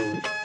food.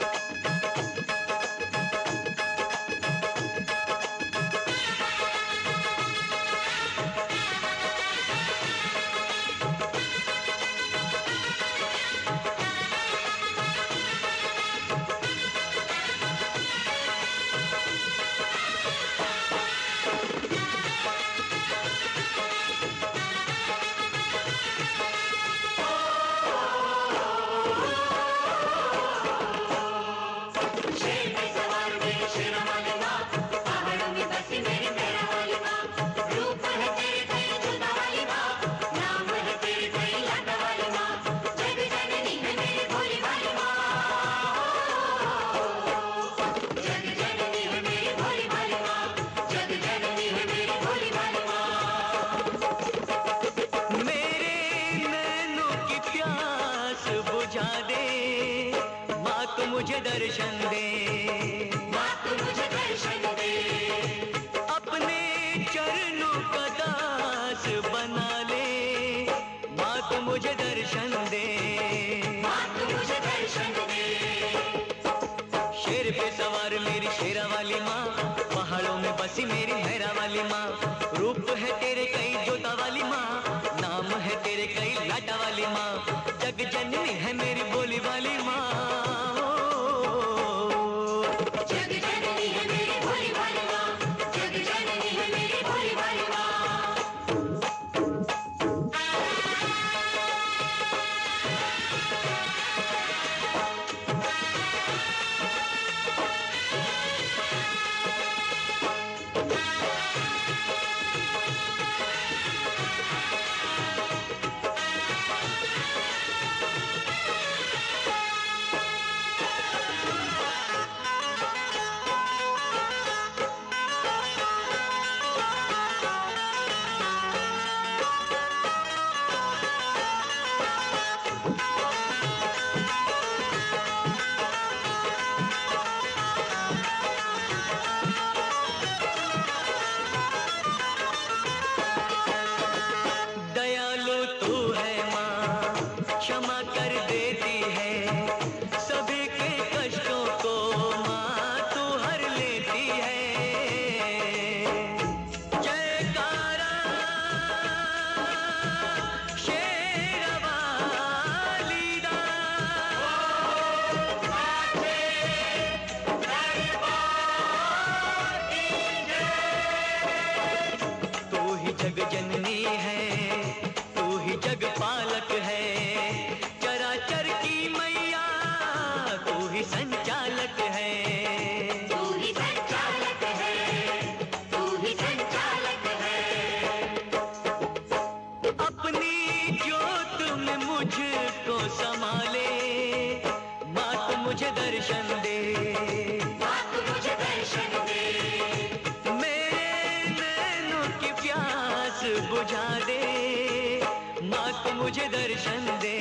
मुझे दर्शन दे। माँ तू मुझे दर्शन दे। अपने चरणों का दास बना ले। माँ तू मुझे दर्शन दे। माँ तू मुझे दर्शन दे। शेर पे सवार मेरी शेरा वाली माँ। पहाड़ों में बसी मेरी मेहरा वाली माँ। रूप है तेरे कई जोता वाली ही संचालक है। तू ही संचालक है। तू ही संचालक है। अपनी में मुझको संभाले। माँ तू मुझे दर्शन दे। मुझे दर्शन दे। मेरे नैनों की प्यास बुझा दे। मुझे दर्शन दे।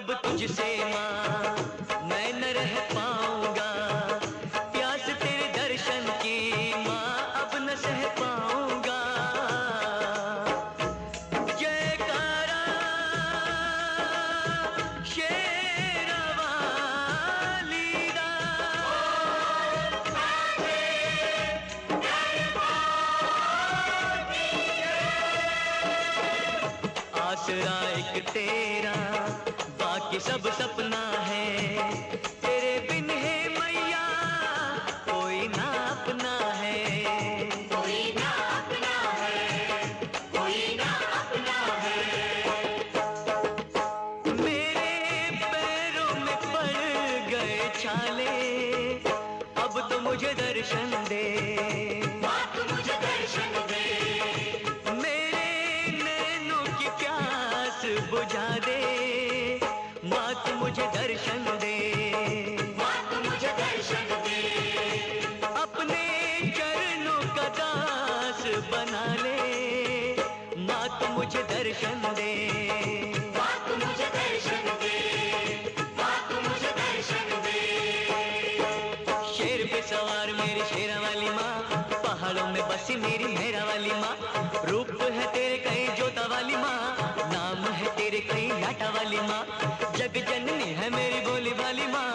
अब तुझसे माँ, मैं न रह पाऊँगा। प्यास तेरे दर्शन की माँ, अब न सह पाऊँगा। जयकारा शेरवाली आसरा एक तेरा बाकी सब सपना है। तेरे बिन है मैया कोई ना अपना है। कोई ना अपना है कोई ना अपना है। मेरे पैरों में पड़ गए छाले अब तो मुझे दर्शन दे। माँ मुझे दर्शन दे। माँ मुझे दर्शन दे। अपने चरणों का दास बना ले। माँ मुझे दर्शन दे। माँ सवार मेरी शेरा वाली माँ। पहाड़ों में बसी मेरी मेरा वाली माँ। रूप है तेरे कई जोता वाली माँ। नाम है तेरे कई लाटा वाली माँ। जग जननी है मेरी बोली वाली माँ।